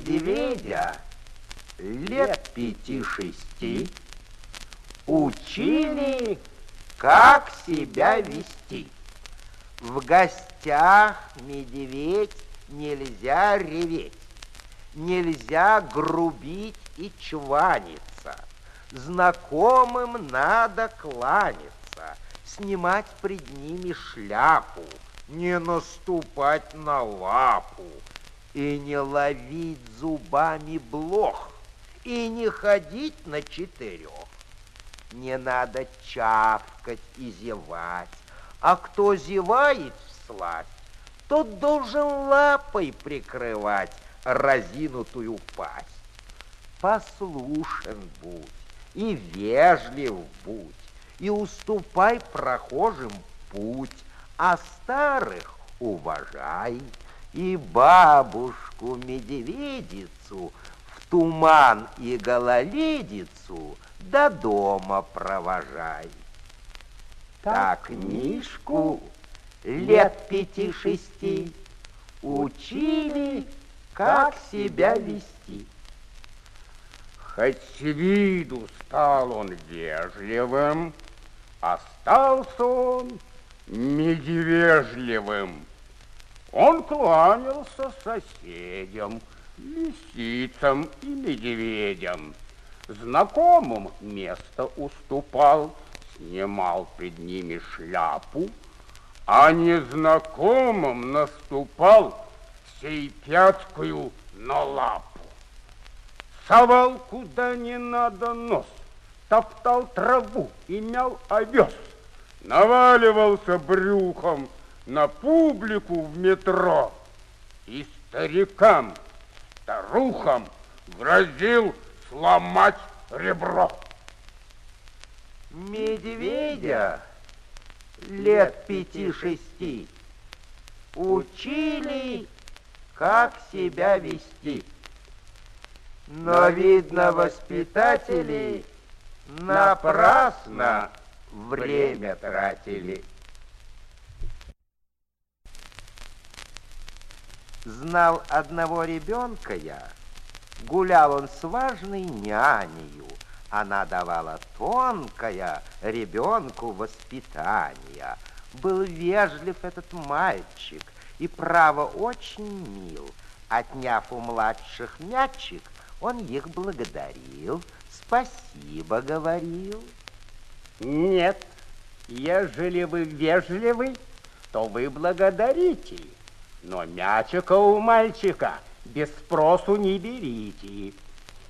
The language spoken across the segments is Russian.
медведя лет пяти-шести учили, как себя вести. В гостях медведь нельзя реветь, нельзя грубить и чваниться. Знакомым надо кланяться, снимать пред ними шляпу, не наступать на лапу и не ловить зубами блох, и не ходить на четырех. Не надо чавкать и зевать, а кто зевает всласть, тот должен лапой прикрывать разинутую пасть. Послушен будь и вежлив будь, и уступай прохожим путь, а старых уважай, и бабушку-медведицу в туман и гололедицу до дома провожай. Так книжку лет пяти-шести учили, как себя вести. Хоть с виду стал он вежливым, остался он медвежливым. Он кланялся соседям, лисицам и медведям. Знакомым место уступал, снимал пред ними шляпу, а незнакомым наступал всей пяткою на лапу. Совал куда не надо нос, топтал траву и мял овес, наваливался брюхом на публику в метро и старикам, старухам грозил сломать ребро. Медведя лет пяти-шести учили, как себя вести. Но, видно, воспитатели напрасно время тратили. Знал одного ребенка я, гулял он с важной нянею, она давала тонкое ребенку воспитание. Был вежлив этот мальчик и, право, очень мил. Отняв у младших мячик, он их благодарил, спасибо говорил. Нет, ежели вы вежливы, то вы благодарите. Но мячика у мальчика без спросу не берите.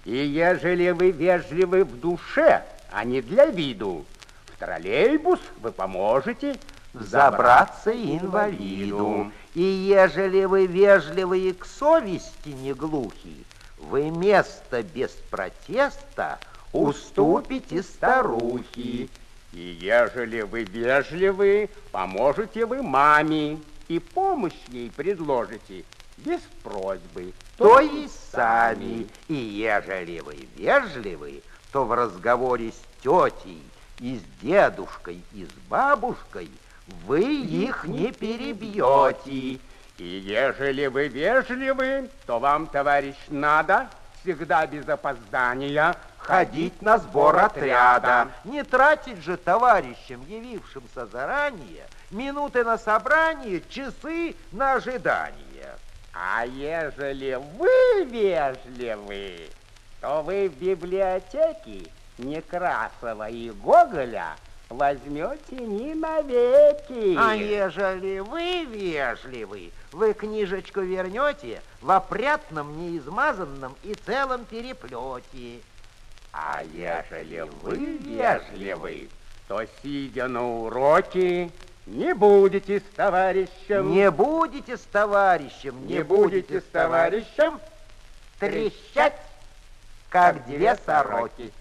И ежели вы вежливы в душе, а не для виду, в троллейбус вы поможете забраться инвалиду. И ежели вы вежливы и к совести не глухи, вы место без протеста уступите старухе. И ежели вы вежливы, поможете вы маме и помощь ей предложите без просьбы. То и сами. И ежели вы вежливы, то в разговоре с тетей и с дедушкой, и с бабушкой вы их не перебьете. И ежели вы вежливы, то вам, товарищ, надо всегда без опоздания ходить на сбор отряда. Не тратить же товарищам, явившимся заранее, минуты на собрание, часы на ожидание. А ежели вы вежливы, то вы в библиотеке Некрасова и Гоголя возьмете не навеки. А ежели вы вежливы, вы книжечку вернете в опрятном, неизмазанном и целом переплете. А ежели вы вежливы, то, сидя на уроке, не будете с товарищем. Не будете с товарищем. Не, не будете с товарищем трещать, как две сороки.